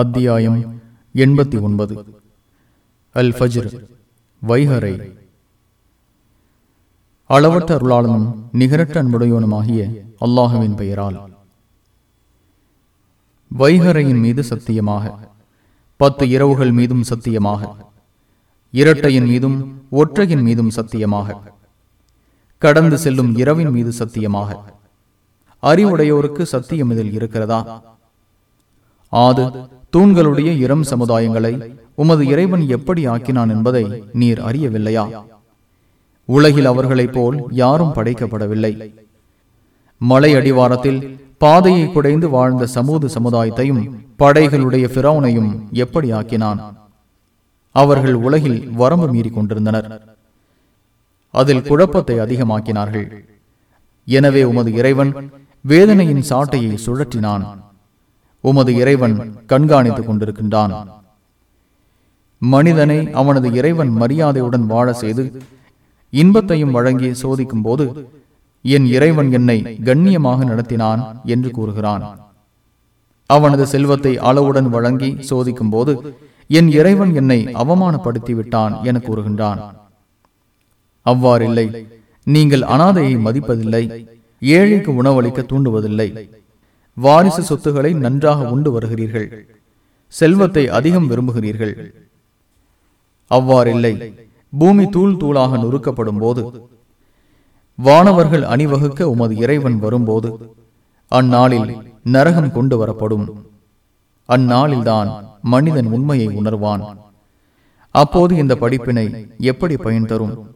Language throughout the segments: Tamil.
அத்தியாயம் எண்பத்தி ஒன்பது. அல் ஃபஜ்ர் வைஹரை அளவற்ற அருளாளனும் நிகரற்ற அன்புடையவனுமாகிய அல்லாஹுவின் பெயரால். வைஹரையின் மீது சத்தியமாக பத்து இரவுகள் மீதும் சத்தியமாக இரட்டையின் மீதும் ஒற்றையின் மீதும் சத்தியமாக கடந்து செல்லும் இரவின் மீது சத்தியமாக அறிவுடையோருக்கு சத்தியம் இதில் இருக்கிறதா? ஆது தூண்களுடைய இரம் சமுதாயங்களை உமது இறைவன் எப்படி ஆக்கினான் என்பதை நீர் அறியவில்லையா? உலகில் அவர்களைப் போல் யாரும் படைக்கப்படவில்லை. மலை அடிவாரத்தில் பாதையை குடைந்து வாழ்ந்த சமூக சமுதாயத்தையும் படைகளுடைய பிறவுனையும் எப்படி ஆக்கினான்? அவர்கள் உலகில் வரம்பு மீறி கொண்டிருந்தனர். அதில் குழப்பத்தை அதிகமாக்கினார்கள். எனவே உமது இறைவன் வேதனையின் சாட்டையை சுழற்றினான். உமது இறைவன் கண்காணித்துக் கொண்டிருக்கின்றான். மனிதனை அவனது இறைவன் மரியாதையுடன் வாழ செய்து இன்பத்தையும் வழங்கி சோதிக்கும் போது என் இறைவன் என்னை கண்ணியமாக நடத்தினான் என்று கூறுகிறான். அவனது செல்வத்தை அளவுடன் வழங்கி சோதிக்கும் போது என் இறைவன் என்னை அவமானப்படுத்தி விட்டான் என கூறுகின்றான். அவ்வாறில்லை நீங்கள் அனாதையை மதிப்பதில்லை ஏழைக்கு உணவளிக்க தூண்டுவதில்லை வாரிசு சொத்துக்களை நன்றாக உண்டு வருகிறீர்கள். செல்வத்தை அதிகம் விரும்புகிறீர்கள். அவ்வாறில்லை. பூமி தூள் தூளாக நொறுக்கப்படும் போது வானவர்கள் அணிவகுக்க உமது இறைவன் வரும்போது அந்நாளில் நரகம் கொண்டு வரப்படும். அந்நாளில்தான் மனிதன் உண்மையை உணர்வான். அப்போது இந்த படிப்பினை எப்படி பயன் தரும்?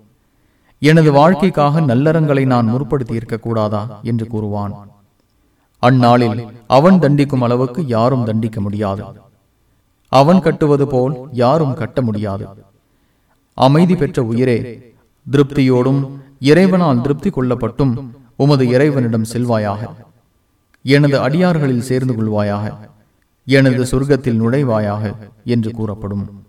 எனது வாழ்க்கைக்காக நல்லறங்களை நான் முற்படுத்தி இருக்கக்கூடாதா? என்று கூறுவான். அந்நாளில் அவன் தண்டிக்கும் அளவுக்கு யாரும் தண்டிக்க முடியாது. அவன் கட்டுவது போல் யாரும் கட்ட முடியாது. அமைதி பெற்ற உயிரே திருப்தியோடும் இறைவனால் திருப்தி கொள்ளப்பட்டும் உமது இறைவனிடம் செல்வாயாக. எனது அடியார்களில் சேர்ந்து கொள்வாயாக. எனது சொர்க்கத்தில் நுழைவாயாக என்று கூறப்படும்.